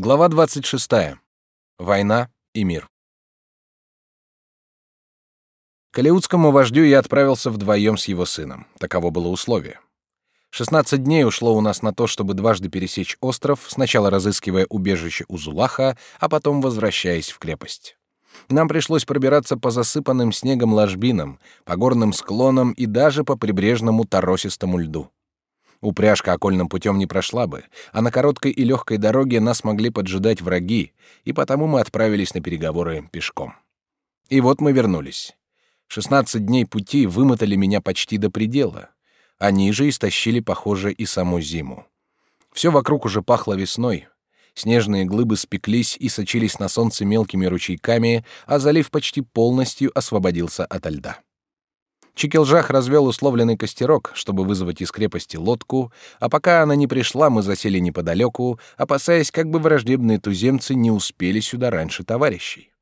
Глава 26. Война и мир. К алеутскому вождю я отправился вдвоем с его сыном. Таково было условие. 16 дней ушло у нас на то, чтобы дважды пересечь остров, сначала разыскивая убежище у Зулаха, а потом возвращаясь в крепость. Нам пришлось пробираться по засыпанным снегом ложбинам, по горным склонам и даже по прибрежному торосистому льду. Упряжка окольным путем не прошла бы, а на короткой и легкой дороге нас могли поджидать враги, и потому мы отправились на переговоры пешком. И вот мы вернулись. Шестнадцать дней пути вымотали меня почти до предела. Они же истощили, похоже, и саму зиму. Все вокруг уже пахло весной. Снежные глыбы спеклись и сочились на солнце мелкими ручейками, а залив почти полностью освободился ото льда. Чикелжах развел условленный костерок, чтобы вызвать из крепости лодку, а пока она не пришла, мы засели неподалеку, опасаясь, как бы враждебные туземцы не успели сюда раньше товарищей.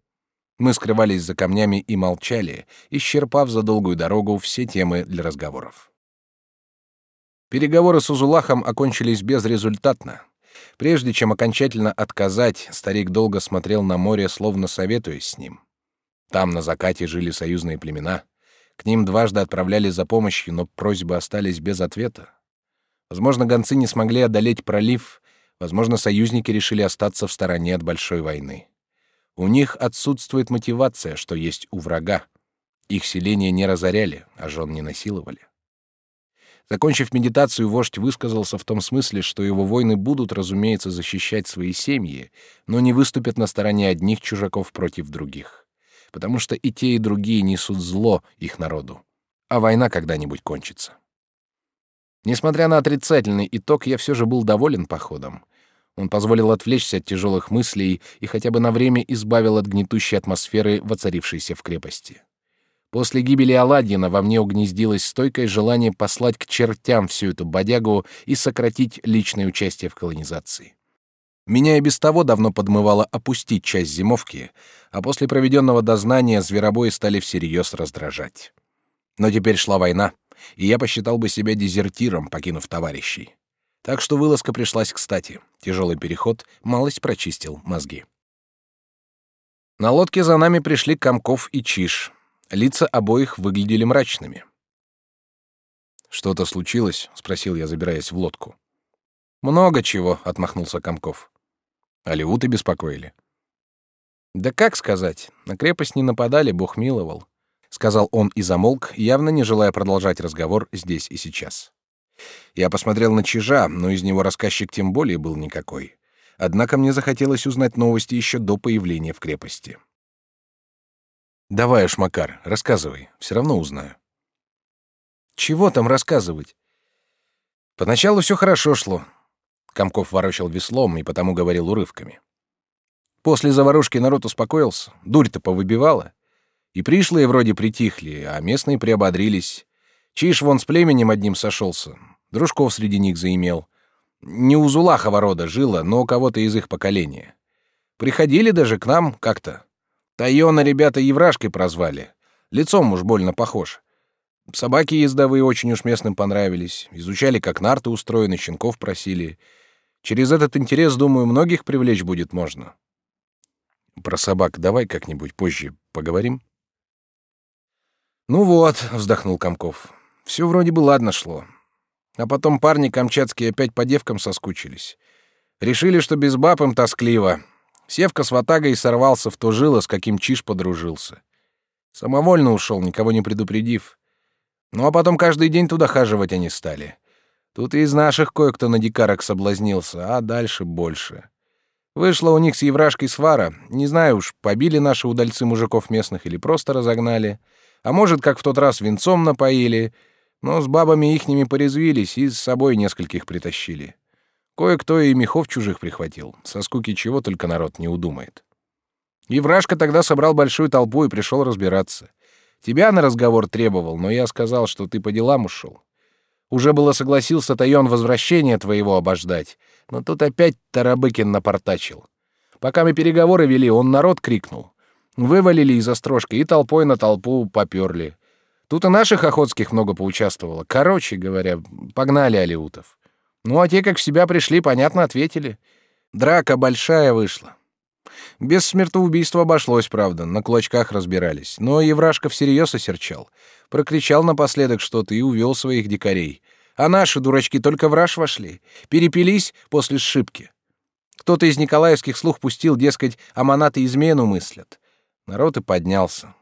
Мы скрывались за камнями и молчали, исчерпав за долгую дорогу все темы для разговоров. Переговоры с Узулахом окончились безрезультатно. Прежде чем окончательно отказать, старик долго смотрел на море, словно советуясь с ним. Там на закате жили союзные племена — к ним дважды отправляли за помощью, но просьбы остались без ответа. Возможно, гонцы не смогли одолеть пролив, возможно, союзники решили остаться в стороне от большой войны. У них отсутствует мотивация, что есть у врага. Их селения не разоряли, а жен не насиловали. Закончив медитацию, вождь высказался в том смысле, что его воины будут, разумеется, защищать свои семьи, но не выступят на стороне одних чужаков против других потому что и те, и другие несут зло их народу. А война когда-нибудь кончится. Несмотря на отрицательный итог, я все же был доволен походом. Он позволил отвлечься от тяжелых мыслей и хотя бы на время избавил от гнетущей атмосферы, воцарившейся в крепости. После гибели Аладдина во мне угнездилось стойкое желание послать к чертям всю эту бодягу и сократить личное участие в колонизации. Меня и без того давно подмывало опустить часть зимовки, а после проведенного дознания зверобои стали всерьез раздражать. Но теперь шла война, и я посчитал бы себя дезертиром, покинув товарищей. Так что вылазка пришлась кстати. Тяжелый переход малость прочистил мозги. На лодке за нами пришли Комков и Чиш. Лица обоих выглядели мрачными. «Что-то случилось?» — спросил я, забираясь в лодку. «Много чего», — отмахнулся Комков. Алиуты беспокоили. Да как сказать? На крепость не нападали, Бог миловал, сказал он и замолк, явно не желая продолжать разговор здесь и сейчас. Я посмотрел на Чижа, но из него рассказчик тем более был никакой. Однако мне захотелось узнать новости еще до появления в крепости. Давай уж, Макар, рассказывай, все равно узнаю. Чего там рассказывать? Поначалу все хорошо шло. Комков ворочал веслом и потому говорил урывками. После заварушки народ успокоился, дурь-то повыбивала. И пришлые вроде притихли, а местные приободрились. Чиж вон с племенем одним сошелся, дружков среди них заимел. Не у Зулахова рода жило, но у кого-то из их поколения. Приходили даже к нам как-то. Тайона ребята Еврашкой прозвали. Лицом уж больно похож. Собаки ездовые очень уж местным понравились. Изучали, как нарты устроены, щенков просили — Через этот интерес, думаю, многих привлечь будет можно. Про собак давай как-нибудь позже поговорим. Ну вот, вздохнул Комков. Все вроде бы ладно шло. А потом парни камчатские опять по девкам соскучились. Решили, что без баб им тоскливо. Севка с ватагой сорвался в то жило, с каким Чиж подружился. Самовольно ушел, никого не предупредив. Ну а потом каждый день туда хаживать они стали. Тут и из наших кое-кто на дикарок соблазнился, а дальше больше. Вышло у них с еврашкой свара. Не знаю уж, побили наши удальцы мужиков местных или просто разогнали. А может, как в тот раз венцом напоили. Но с бабами ихними порезвились и с собой нескольких притащили. Кое-кто и мехов чужих прихватил. Со скуки чего только народ не удумает. Еврашка тогда собрал большую толпу и пришел разбираться. Тебя на разговор требовал, но я сказал, что ты по делам ушел. Уже было согласился Тайон возвращение твоего обождать, но тут опять Тарабыкин напортачил. Пока мы переговоры вели, он народ крикнул. Вывалили из острожки и толпой на толпу поперли. Тут и наших охотских много поучаствовало. Короче говоря, погнали алиутов. Ну, а те, как в себя пришли, понятно, ответили. Драка большая вышла. Без смертоубийства обошлось, правда, на клочках разбирались. Но Еврашка всерьез осерчал. Прокричал напоследок что-то и увел своих дикарей. А наши дурачки только в раж вошли. Перепились после сшибки. Кто-то из николаевских слух пустил, дескать, аманаты измену мыслят. Народ и поднялся.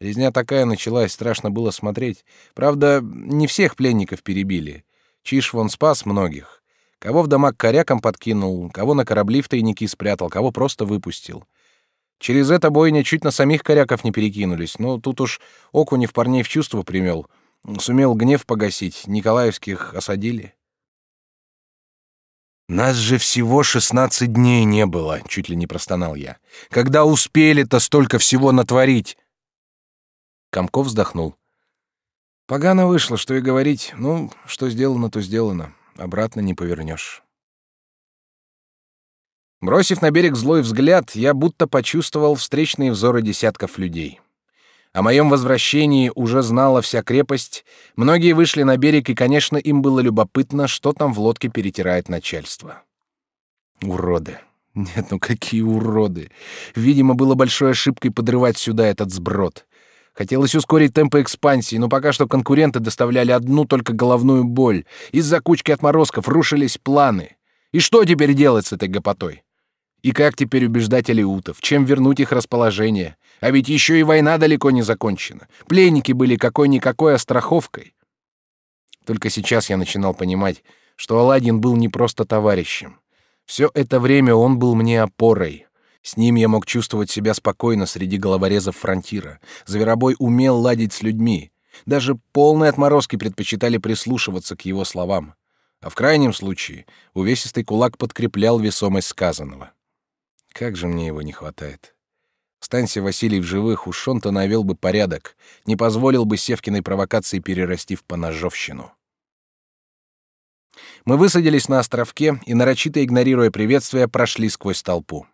Резня такая началась, страшно было смотреть. Правда, не всех пленников перебили. Чиш вон спас многих. Кого в дома к корякам подкинул, кого на корабли в тайники спрятал, кого просто выпустил. Через это бойня чуть на самих коряков не перекинулись, но тут уж Окунев парней в чувство примел. Сумел гнев погасить, Николаевских осадили. «Нас же всего шестнадцать дней не было», — чуть ли не простонал я. «Когда успели-то столько всего натворить?» Комков вздохнул. «Погано вышло, что и говорить. Ну, что сделано, то сделано. Обратно не повернешь». Бросив на берег злой взгляд, я будто почувствовал встречные взоры десятков людей. О моем возвращении уже знала вся крепость, многие вышли на берег, и, конечно, им было любопытно, что там в лодке перетирает начальство. Уроды. Нет, ну какие уроды. Видимо, было большой ошибкой подрывать сюда этот сброд. Хотелось ускорить темпы экспансии, но пока что конкуренты доставляли одну только головную боль. Из-за кучки отморозков рушились планы. И что теперь делать с этой гопотой? И как теперь убеждать алиутов? Чем вернуть их расположение? А ведь еще и война далеко не закончена. Пленники были какой-никакой остраховкой. Только сейчас я начинал понимать, что Аладдин был не просто товарищем. Все это время он был мне опорой. С ним я мог чувствовать себя спокойно среди головорезов фронтира. Зверобой умел ладить с людьми. Даже полные отморозки предпочитали прислушиваться к его словам. А в крайнем случае увесистый кулак подкреплял весомость сказанного. Как же мне его не хватает. Станься Василий в живых, уж он-то навел бы порядок, не позволил бы Севкиной провокации перерасти в поножовщину. Мы высадились на островке и, нарочито игнорируя приветствия, прошли сквозь толпу.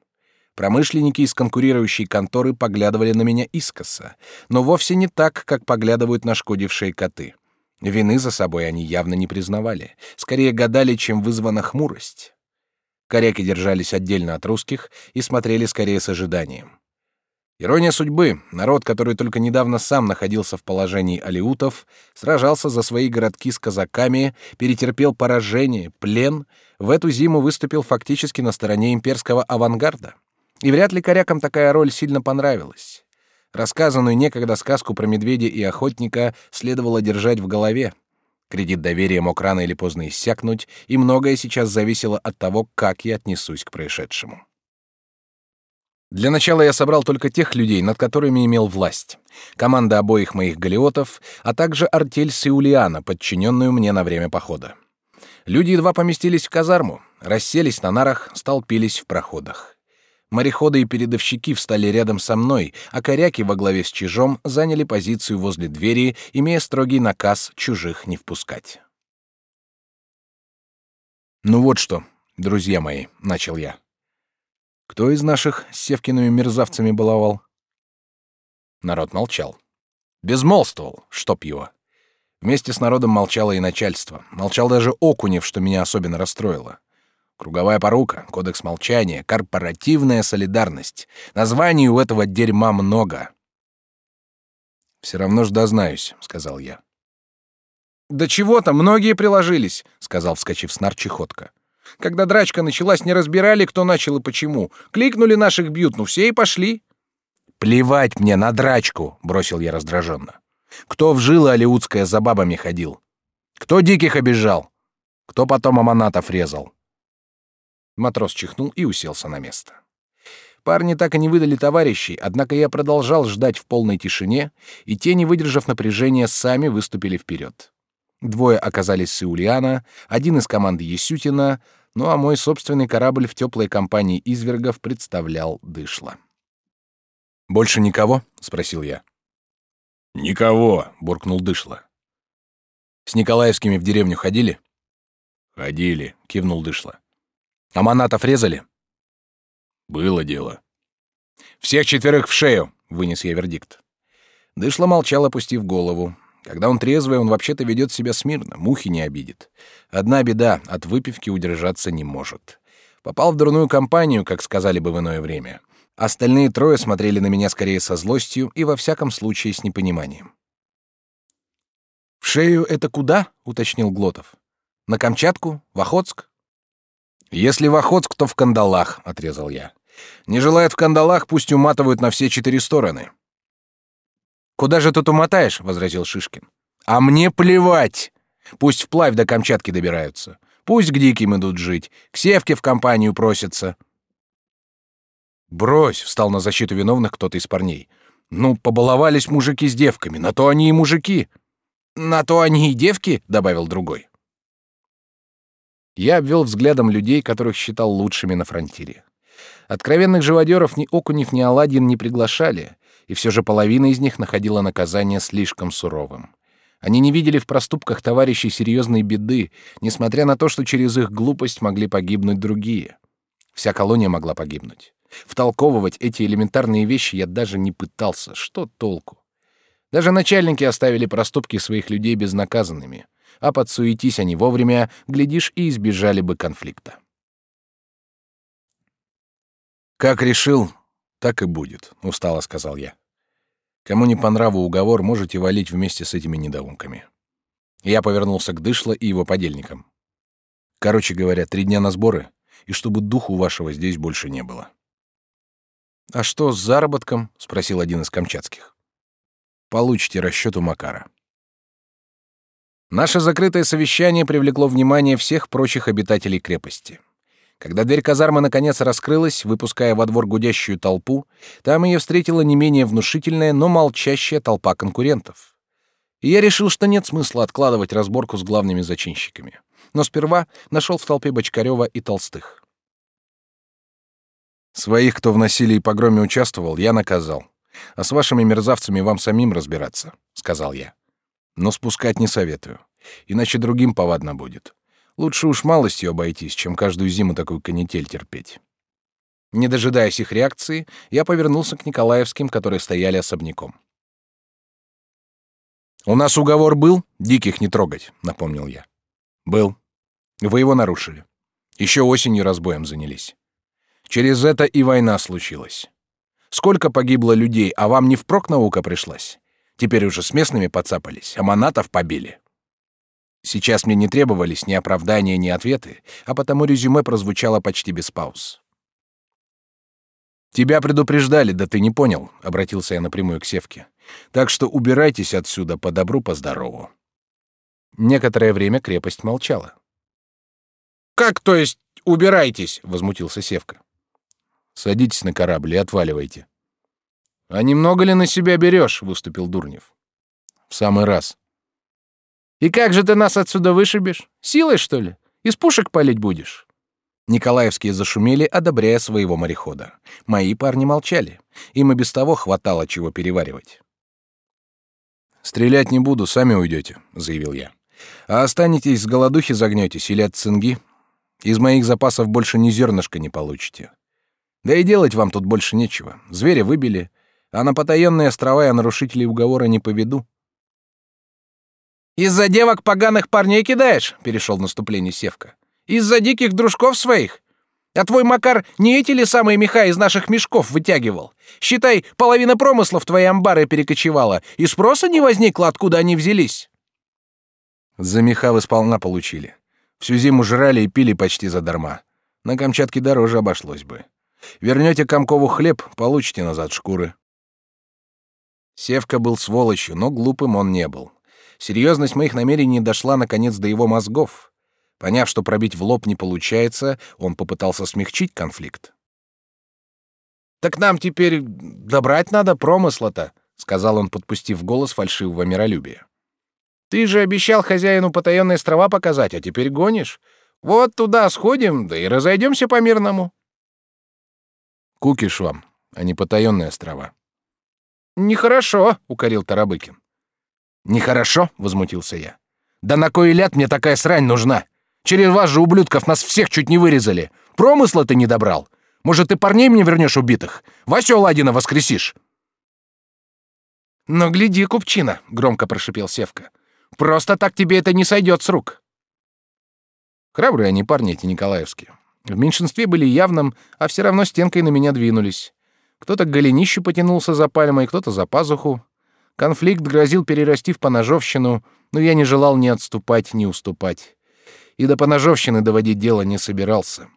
Промышленники из конкурирующей конторы поглядывали на меня искоса, но вовсе не так, как поглядывают нашкодившие коты. Вины за собой они явно не признавали, скорее гадали, чем вызвана хмурость. Коряки держались отдельно от русских и смотрели скорее с ожиданием. Ирония судьбы. Народ, который только недавно сам находился в положении алиутов, сражался за свои городки с казаками, перетерпел поражение, плен, в эту зиму выступил фактически на стороне имперского авангарда. И вряд ли корякам такая роль сильно понравилась. Рассказанную некогда сказку про медведя и охотника следовало держать в голове. Кредит доверия мог рано или поздно иссякнуть, и многое сейчас зависело от того, как я отнесусь к происшедшему. Для начала я собрал только тех людей, над которыми имел власть. Команда обоих моих галеотов, а также артель Сеулиана, подчиненную мне на время похода. Люди едва поместились в казарму, расселись на нарах, столпились в проходах. Мореходы и передовщики встали рядом со мной, а коряки во главе с чижом заняли позицию возле двери, имея строгий наказ чужих не впускать. «Ну вот что, друзья мои», — начал я. Кто из наших с Севкиными мерзавцами баловал? Народ молчал. Безмолвствовал, чтоб его. Вместе с народом молчало и начальство. Молчал даже Окунев, что меня особенно расстроило. Круговая порука, кодекс молчания, корпоративная солидарность. Названий у этого дерьма много. Все равно ж дознаюсь, сказал я. Да чего-то, многие приложились, сказал, вскочив с нар чехотка. Когда драчка началась, не разбирали, кто начал и почему. Кликнули наших бьют, ну все и пошли. Плевать мне на драчку, бросил я раздраженно. Кто в жилы алиутское за бабами ходил? Кто диких обижал? Кто потом аманатов резал? Матрос чихнул и уселся на место. Парни так и не выдали товарищей, однако я продолжал ждать в полной тишине, и те, не выдержав напряжения, сами выступили вперед. Двое оказались с Иулиана, один из команды Есютина, ну а мой собственный корабль в теплой компании извергов представлял дышло. «Больше никого?» — спросил я. «Никого», — буркнул дышло. «С Николаевскими в деревню ходили?» «Ходили», — кивнул дышло. «А манатов резали?» «Было дело». «Всех четверых в шею», — вынес я вердикт. Дышло молчал, опустив голову. Когда он трезвый, он вообще-то ведет себя смирно, мухи не обидит. Одна беда — от выпивки удержаться не может. Попал в дурную компанию, как сказали бы в иное время. Остальные трое смотрели на меня скорее со злостью и во всяком случае с непониманием. «В шею это куда?» — уточнил Глотов. «На Камчатку? В Охотск?» «Если в Охотск, то в кандалах», — отрезал я. «Не желают в кандалах, пусть уматывают на все четыре стороны». «Куда же тут умотаешь?» — возразил Шишкин. «А мне плевать! Пусть вплавь до Камчатки добираются. Пусть к диким идут жить, к Севке в компанию просятся». «Брось!» — встал на защиту виновных кто-то из парней. «Ну, побаловались мужики с девками, на то они и мужики». «На то они и девки», — добавил другой. Я обвел взглядом людей, которых считал лучшими на фронтире. Откровенных живодеров ни Окунев, ни Аладдин не приглашали, и все же половина из них находила наказание слишком суровым. Они не видели в проступках товарищей серьезной беды, несмотря на то, что через их глупость могли погибнуть другие. Вся колония могла погибнуть. Втолковывать эти элементарные вещи я даже не пытался. Что толку? Даже начальники оставили проступки своих людей безнаказанными. А подсуетись они вовремя, глядишь, и избежали бы конфликта. «Как решил, так и будет», — устало сказал я. «Кому не по нраву уговор, можете валить вместе с этими недоумками». Я повернулся к Дышло и его подельникам. Короче говоря, три дня на сборы, и чтобы духу вашего здесь больше не было. «А что с заработком?» — спросил один из камчатских. «Получите расчет у Макара». Наше закрытое совещание привлекло внимание всех прочих обитателей крепости. Когда дверь казармы наконец раскрылась, выпуская во двор гудящую толпу, там ее встретила не менее внушительная, но молчащая толпа конкурентов. И я решил, что нет смысла откладывать разборку с главными зачинщиками. Но сперва нашел в толпе Бочкарева и Толстых. Своих, кто в насилии и погроме участвовал, я наказал. А с вашими мерзавцами вам самим разбираться, сказал я. Но спускать не советую, иначе другим повадно будет. Лучше уж малостью обойтись, чем каждую зиму такую канитель терпеть. Не дожидаясь их реакции, я повернулся к Николаевским, которые стояли особняком. «У нас уговор был диких не трогать», — напомнил я. «Был. Вы его нарушили. Еще осенью разбоем занялись. Через это и война случилась. Сколько погибло людей, а вам не впрок наука пришлась? Теперь уже с местными подцапались, а манатов побили. Сейчас мне не требовались ни оправдания, ни ответы, а потому резюме прозвучало почти без пауз. «Тебя предупреждали, да ты не понял», — обратился я напрямую к Севке. «Так что убирайтесь отсюда по добру, по здорову». Некоторое время крепость молчала. «Как, то есть, убирайтесь?» — возмутился Севка. Садитесь на корабль и отваливайте. А немного ли на себя берешь? выступил Дурнев. В самый раз. И как же ты нас отсюда вышибешь? Силой, что ли? Из пушек палить будешь? Николаевские зашумели, одобряя своего морехода. Мои парни молчали. Им и без того хватало чего переваривать. «Стрелять не буду, сами уйдете», — заявил я. «А останетесь с голодухи загнетесь или от цинги? Из моих запасов больше ни зернышка не получите. Да и делать вам тут больше нечего. Зверя выбили, а на потаенные острова я нарушителей уговора не поведу. «Из-за девок поганых парней кидаешь?» — перешел наступление Севка. «Из-за диких дружков своих? А твой Макар не эти ли самые меха из наших мешков вытягивал? Считай, половина промысла в твои амбары перекочевала, и спроса не возникло, откуда они взялись». За меха вы сполна получили. Всю зиму жрали и пили почти задарма. На Камчатке дороже обошлось бы. Вернете Комкову хлеб, получите назад шкуры. Севка был сволочью, но глупым он не был. Серьезность моих намерений дошла наконец до его мозгов. Поняв, что пробить в лоб не получается, он попытался смягчить конфликт. «Так нам теперь добрать надо промысла-то», — сказал он, подпустив голос фальшивого миролюбия. «Ты же обещал хозяину потаенные острова показать, а теперь гонишь. Вот туда сходим, да и разойдемся по-мирному». Кукиш вам, а не потаенные острова. Нехорошо, укорил Тарабыкин. Нехорошо, возмутился я. Да на кой ляд мне такая срань нужна? Через вас же ублюдков нас всех чуть не вырезали. Промысла ты не добрал. Может, ты парней мне вернешь убитых? Васю Ладина воскресишь. Но гляди, купчина, громко прошипел Севка. Просто так тебе это не сойдет с рук. Храбрые они парни эти николаевские. В меньшинстве были явным, а все равно стенкой на меня двинулись. Кто-то к голенищу потянулся за пальмой, кто-то за пазуху. Конфликт грозил перерасти в поножовщину, но я не желал ни отступать, ни уступать. И до поножовщины доводить дело не собирался.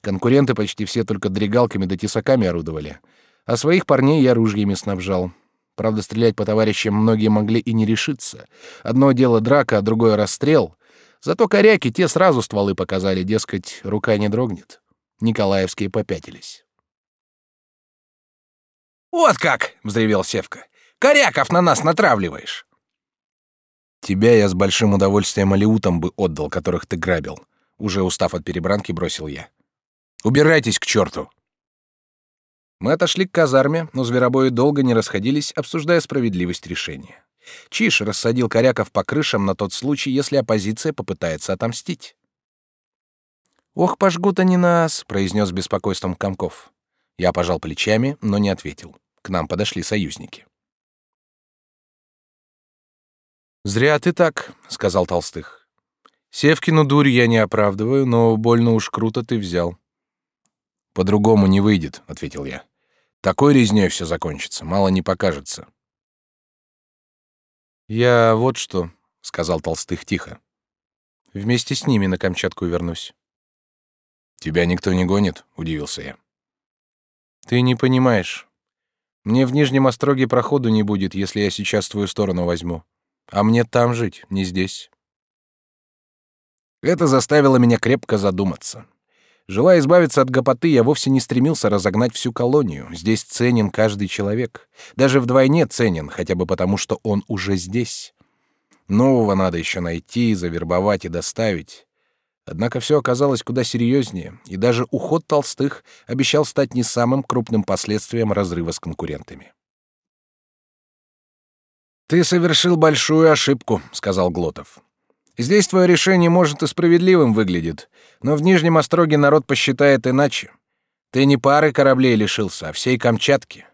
Конкуренты почти все только дрегалками да тесаками орудовали, а своих парней я ружьями снабжал. Правда, стрелять по товарищам многие могли и не решиться. Одно дело драка, а другое расстрел. Зато коряки те сразу стволы показали, дескать, рука не дрогнет. Николаевские попятились. «Вот как!» — взревел Севка. «Коряков на нас натравливаешь!» «Тебя я с большим удовольствием алиутам бы отдал, которых ты грабил», — уже устав от перебранки, бросил я. «Убирайтесь к черту!» Мы отошли к казарме, но зверобои долго не расходились, обсуждая справедливость решения. Чиш рассадил коряков по крышам на тот случай, если оппозиция попытается отомстить. «Ох, пожгут они нас», — произнес беспокойством Комков. Я пожал плечами, но не ответил. К нам подошли союзники. «Зря ты так», — сказал Толстых. «Севкину дурь я не оправдываю, но больно уж круто ты взял». «По-другому не выйдет», — ответил я. «Такой резнёй все закончится, мало не покажется». «Я вот что», — сказал Толстых тихо. «Вместе с ними на Камчатку вернусь». «Тебя никто не гонит?» — удивился я. «Ты не понимаешь. Мне в Нижнем Остроге проходу не будет, если я сейчас твою сторону возьму. А мне там жить, не здесь». Это заставило меня крепко задуматься. Желая избавиться от гопоты, я вовсе не стремился разогнать всю колонию. Здесь ценен каждый человек. Даже вдвойне ценен, хотя бы потому, что он уже здесь. Нового надо еще найти, завербовать и доставить. Однако все оказалось куда серьезнее, и даже уход Толстых обещал стать не самым крупным последствием разрыва с конкурентами. «Ты совершил большую ошибку», — сказал Глотов. Здесь твое решение, может, и справедливым выглядит, но в Нижнем Остроге народ посчитает иначе. Ты не пары кораблей лишился, а всей Камчатки.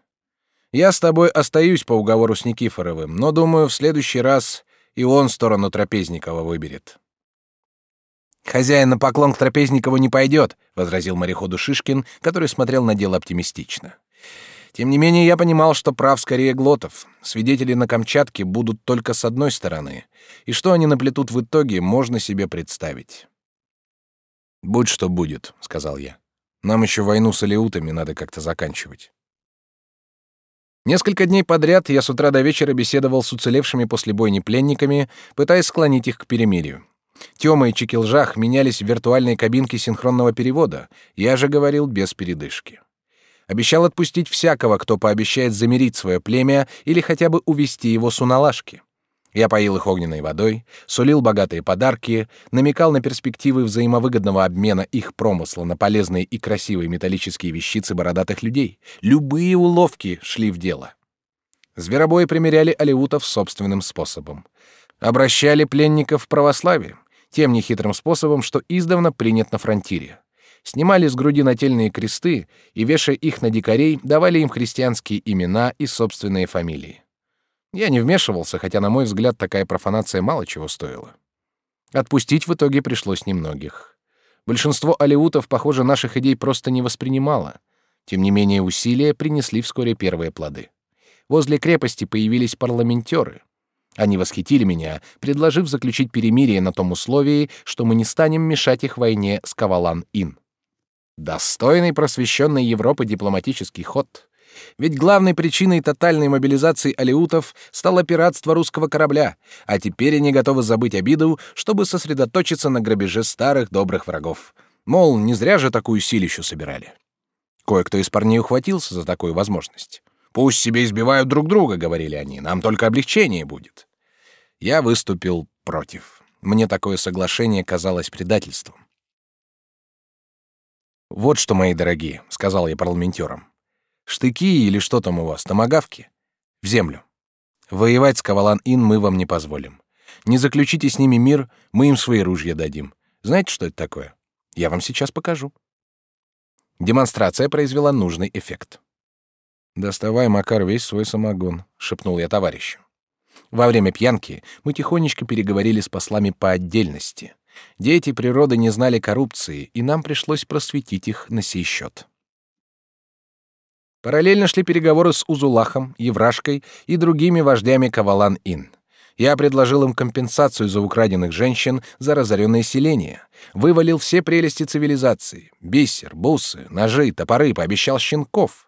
Я с тобой остаюсь по уговору с Никифоровым, но, думаю, в следующий раз и он сторону Трапезникова выберет». «Хозяин на поклон к Трапезникову не пойдет», — возразил мореходу Шишкин, который смотрел на дело оптимистично. Тем не менее, я понимал, что прав скорее Глотов. Свидетели на Камчатке будут только с одной стороны, и что они наплетут в итоге, можно себе представить. «Будь что будет», — сказал я. «Нам еще войну с алиутами надо как-то заканчивать». Несколько дней подряд я с утра до вечера беседовал с уцелевшими после бойни пленниками, пытаясь склонить их к перемирию. Тёма и Чекилжах менялись в виртуальной кабинке синхронного перевода, я же говорил без передышки. Обещал отпустить всякого, кто пообещает замирить свое племя или хотя бы увести его с уналашки. Я поил их огненной водой, сулил богатые подарки, намекал на перспективы взаимовыгодного обмена их промысла на полезные и красивые металлические вещицы бородатых людей. Любые уловки шли в дело. Зверобои примеряли алеутов собственным способом. Обращали пленников в православие, тем нехитрым способом, что издавна принят на фронтире снимали с груди нательные кресты и, вешая их на дикарей, давали им христианские имена и собственные фамилии. Я не вмешивался, хотя, на мой взгляд, такая профанация мало чего стоила. Отпустить в итоге пришлось немногих. Большинство алеутов, похоже, наших идей просто не воспринимало. Тем не менее, усилия принесли вскоре первые плоды. Возле крепости появились парламентеры. Они восхитили меня, предложив заключить перемирие на том условии, что мы не станем мешать их войне с Кавалан-Ин. Достойный просвещенной Европы дипломатический ход. Ведь главной причиной тотальной мобилизации алеутов стало пиратство русского корабля, а теперь они готовы забыть обиду, чтобы сосредоточиться на грабеже старых добрых врагов. Мол, не зря же такую силищу собирали. Кое-кто из парней ухватился за такую возможность. «Пусть себе избивают друг друга», — говорили они, — «нам только облегчение будет». Я выступил против. Мне такое соглашение казалось предательством. «Вот что, мои дорогие», — сказал я парламентерам. «Штыки или что там у вас, томагавки? В землю. Воевать с Кавалан-Ин мы вам не позволим. Не заключите с ними мир, мы им свои ружья дадим. Знаете, что это такое? Я вам сейчас покажу». Демонстрация произвела нужный эффект. «Доставай, Макар, весь свой самогон», — шепнул я товарищу. Во время пьянки мы тихонечко переговорили с послами по отдельности — Дети природы не знали коррупции, и нам пришлось просветить их на сей счет. Параллельно шли переговоры с Узулахом, Еврашкой и другими вождями Кавалан-Ин. Я предложил им компенсацию за украденных женщин, за разоренное селение. Вывалил все прелести цивилизации. Бисер, бусы, ножи, топоры, пообещал щенков.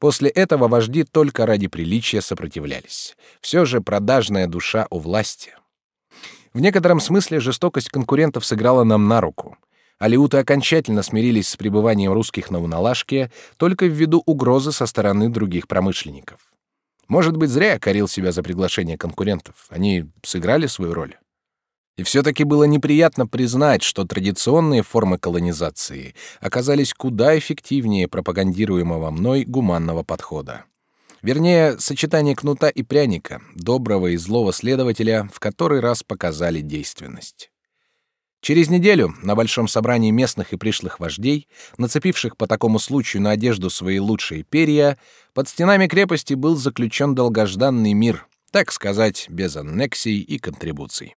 После этого вожди только ради приличия сопротивлялись. Все же продажная душа у власти. В некотором смысле жестокость конкурентов сыграла нам на руку. Алиуты окончательно смирились с пребыванием русских на Уналашке только ввиду угрозы со стороны других промышленников. Может быть, зря я корил себя за приглашение конкурентов. Они сыграли свою роль. И все-таки было неприятно признать, что традиционные формы колонизации оказались куда эффективнее пропагандируемого мной гуманного подхода. Вернее, сочетание кнута и пряника, доброго и злого следователя, в который раз показали действенность. Через неделю на большом собрании местных и пришлых вождей, нацепивших по такому случаю на одежду свои лучшие перья, под стенами крепости был заключен долгожданный мир, так сказать, без аннексий и контрибуций.